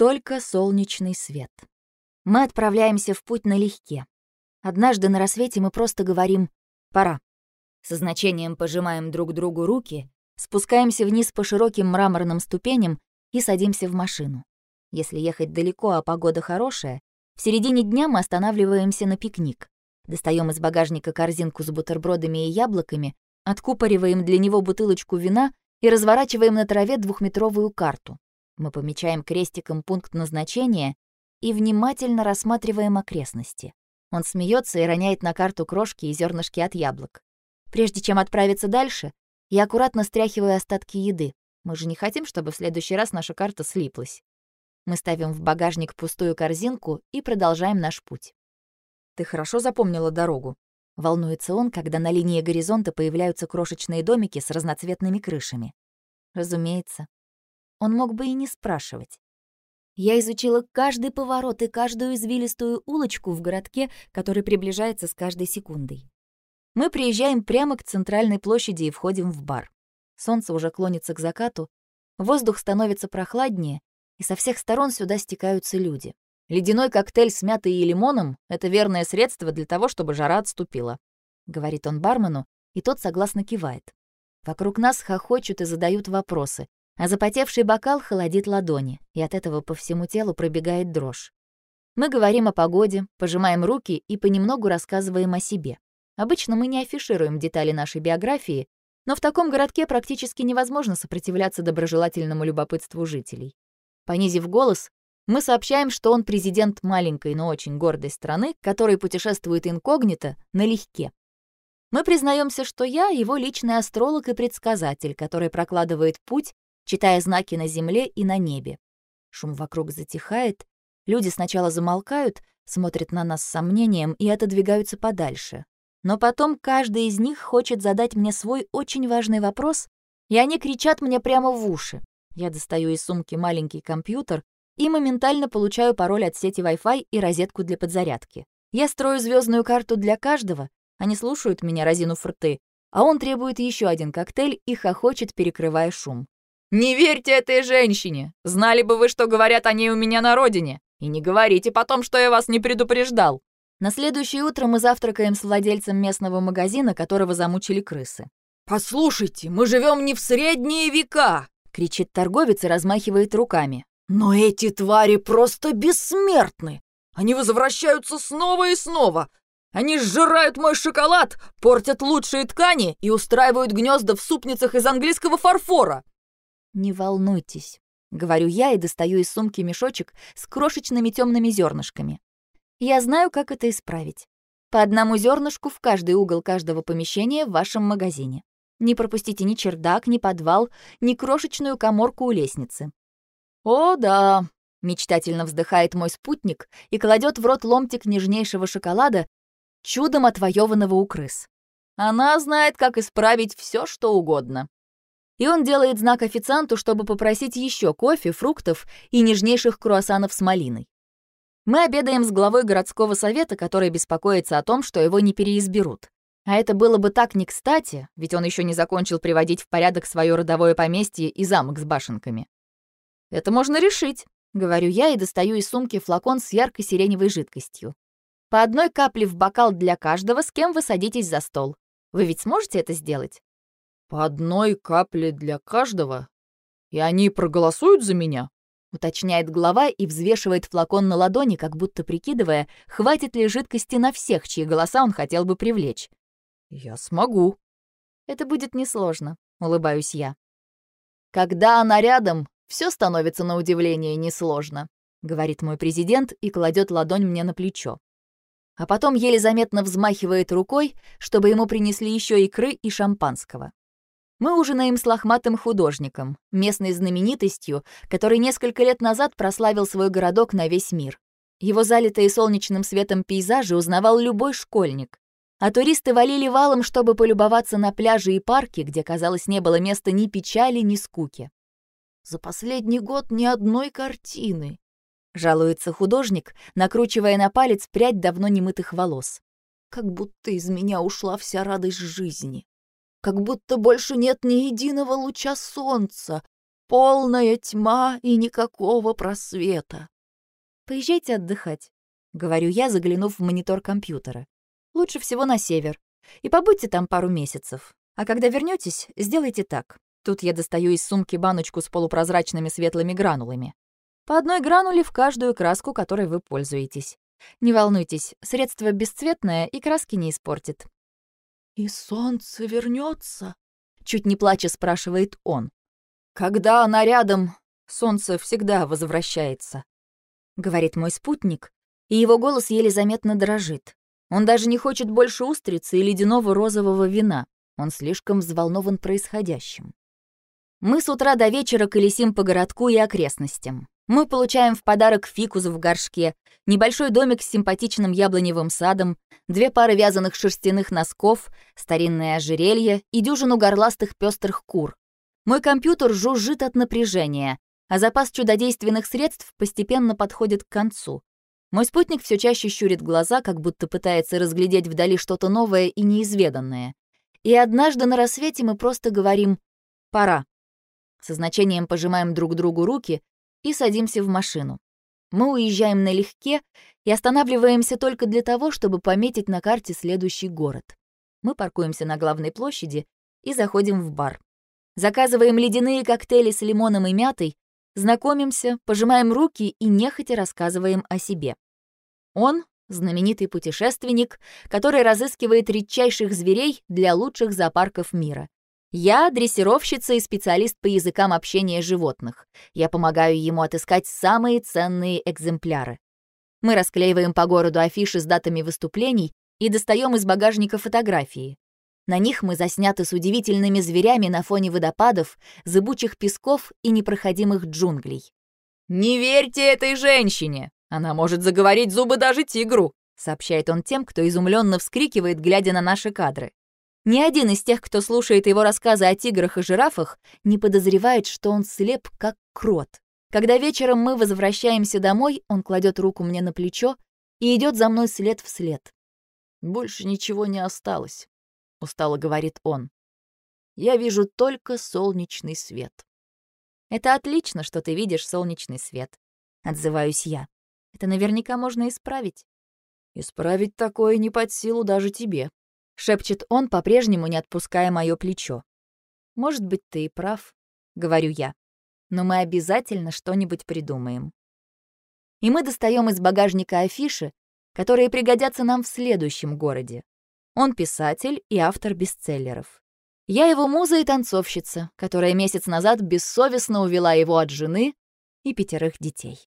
только солнечный свет. Мы отправляемся в путь налегке. Однажды на рассвете мы просто говорим «пора». Со значением пожимаем друг другу руки, спускаемся вниз по широким мраморным ступеням и садимся в машину. Если ехать далеко, а погода хорошая, в середине дня мы останавливаемся на пикник. Достаем из багажника корзинку с бутербродами и яблоками, откупориваем для него бутылочку вина и разворачиваем на траве двухметровую карту. Мы помечаем крестиком пункт назначения и внимательно рассматриваем окрестности. Он смеется и роняет на карту крошки и зернышки от яблок. Прежде чем отправиться дальше, я аккуратно стряхиваю остатки еды. Мы же не хотим, чтобы в следующий раз наша карта слиплась. Мы ставим в багажник пустую корзинку и продолжаем наш путь. «Ты хорошо запомнила дорогу?» Волнуется он, когда на линии горизонта появляются крошечные домики с разноцветными крышами. Разумеется. Он мог бы и не спрашивать. Я изучила каждый поворот и каждую извилистую улочку в городке, который приближается с каждой секундой. Мы приезжаем прямо к центральной площади и входим в бар. Солнце уже клонится к закату, воздух становится прохладнее, и со всех сторон сюда стекаются люди. Ледяной коктейль с мятой и лимоном — это верное средство для того, чтобы жара отступила», — говорит он бармену, и тот согласно кивает. Вокруг нас хохочут и задают вопросы, а запотевший бокал холодит ладони, и от этого по всему телу пробегает дрожь. Мы говорим о погоде, пожимаем руки и понемногу рассказываем о себе. Обычно мы не афишируем детали нашей биографии, но в таком городке практически невозможно сопротивляться доброжелательному любопытству жителей. Понизив голос, мы сообщаем, что он президент маленькой, но очень гордой страны, который путешествует инкогнито налегке. Мы признаемся, что я его личный астролог и предсказатель, который прокладывает путь, читая знаки на земле и на небе. Шум вокруг затихает, люди сначала замолкают, смотрят на нас с сомнением и отодвигаются подальше. Но потом каждый из них хочет задать мне свой очень важный вопрос, и они кричат мне прямо в уши. Я достаю из сумки маленький компьютер и моментально получаю пароль от сети Wi-Fi и розетку для подзарядки. Я строю звездную карту для каждого, они слушают меня, разинув рты, а он требует еще один коктейль и хохочет, перекрывая шум. «Не верьте этой женщине! Знали бы вы, что говорят о ней у меня на родине! И не говорите потом, что я вас не предупреждал!» На следующее утро мы завтракаем с владельцем местного магазина, которого замучили крысы. «Послушайте, мы живем не в средние века!» — кричит торговец и размахивает руками. «Но эти твари просто бессмертны! Они возвращаются снова и снова! Они сжирают мой шоколад, портят лучшие ткани и устраивают гнезда в супницах из английского фарфора!» «Не волнуйтесь», — говорю я и достаю из сумки мешочек с крошечными темными зернышками. «Я знаю, как это исправить. По одному зернышку в каждый угол каждого помещения в вашем магазине. Не пропустите ни чердак, ни подвал, ни крошечную коморку у лестницы. «О, да!» — мечтательно вздыхает мой спутник и кладет в рот ломтик нежнейшего шоколада, чудом отвоеванного у крыс. Она знает, как исправить все, что угодно. И он делает знак официанту, чтобы попросить еще кофе, фруктов и нежнейших круассанов с малиной. Мы обедаем с главой городского совета, который беспокоится о том, что его не переизберут. А это было бы так не кстати, ведь он еще не закончил приводить в порядок свое родовое поместье и замок с башенками. «Это можно решить», — говорю я и достаю из сумки флакон с яркой сиреневой жидкостью. «По одной капле в бокал для каждого, с кем вы садитесь за стол. Вы ведь сможете это сделать?» «По одной капле для каждого? И они проголосуют за меня?» уточняет глава и взвешивает флакон на ладони, как будто прикидывая, хватит ли жидкости на всех, чьи голоса он хотел бы привлечь. «Я смогу». «Это будет несложно», — улыбаюсь я. «Когда она рядом, все становится на удивление несложно», — говорит мой президент и кладет ладонь мне на плечо. А потом еле заметно взмахивает рукой, чтобы ему принесли еще икры и шампанского. Мы ужинаем с лохматым художником, местной знаменитостью, который несколько лет назад прославил свой городок на весь мир. Его залитые солнечным светом пейзажи узнавал любой школьник а туристы валили валом, чтобы полюбоваться на пляжи и парки, где, казалось, не было места ни печали, ни скуки. «За последний год ни одной картины», — жалуется художник, накручивая на палец прядь давно немытых волос. «Как будто из меня ушла вся радость жизни. Как будто больше нет ни единого луча солнца. полная тьма и никакого просвета. Поезжайте отдыхать, говорю я, заглянув в монитор компьютера. Лучше всего на север. И побудьте там пару месяцев. А когда вернетесь, сделайте так. Тут я достаю из сумки баночку с полупрозрачными светлыми гранулами. По одной грануле в каждую краску, которой вы пользуетесь. Не волнуйтесь, средство бесцветное и краски не испортит. «И солнце вернется? Чуть не плача спрашивает он. «Когда она рядом, солнце всегда возвращается», — говорит мой спутник, и его голос еле заметно дрожит. Он даже не хочет больше устрицы и ледяного розового вина. Он слишком взволнован происходящим. Мы с утра до вечера колесим по городку и окрестностям. Мы получаем в подарок фикус в горшке, небольшой домик с симпатичным яблоневым садом, две пары вязаных шерстяных носков, старинное ожерелье и дюжину горластых пестрых кур. Мой компьютер жужжит от напряжения, а запас чудодейственных средств постепенно подходит к концу. Мой спутник все чаще щурит глаза, как будто пытается разглядеть вдали что-то новое и неизведанное. И однажды на рассвете мы просто говорим «пора». Со значением пожимаем друг другу руки и садимся в машину. Мы уезжаем налегке и останавливаемся только для того, чтобы пометить на карте следующий город. Мы паркуемся на главной площади и заходим в бар. Заказываем ледяные коктейли с лимоном и мятой, знакомимся, пожимаем руки и нехотя рассказываем о себе. Он — знаменитый путешественник, который разыскивает редчайших зверей для лучших зоопарков мира. Я — дрессировщица и специалист по языкам общения животных. Я помогаю ему отыскать самые ценные экземпляры. Мы расклеиваем по городу афиши с датами выступлений и достаем из багажника фотографии. На них мы засняты с удивительными зверями на фоне водопадов, зыбучих песков и непроходимых джунглей. «Не верьте этой женщине! Она может заговорить зубы даже тигру!» сообщает он тем, кто изумленно вскрикивает, глядя на наши кадры. Ни один из тех, кто слушает его рассказы о тиграх и жирафах, не подозревает, что он слеп, как крот. Когда вечером мы возвращаемся домой, он кладет руку мне на плечо и идет за мной след в след. «Больше ничего не осталось», — устало говорит он. «Я вижу только солнечный свет». «Это отлично, что ты видишь солнечный свет», — отзываюсь я. «Это наверняка можно исправить». «Исправить такое не под силу даже тебе», шепчет он, по-прежнему не отпуская мое плечо. «Может быть, ты и прав», — говорю я. «Но мы обязательно что-нибудь придумаем». И мы достаем из багажника афиши, которые пригодятся нам в следующем городе. Он писатель и автор бестселлеров. Я его муза и танцовщица, которая месяц назад бессовестно увела его от жены и пятерых детей.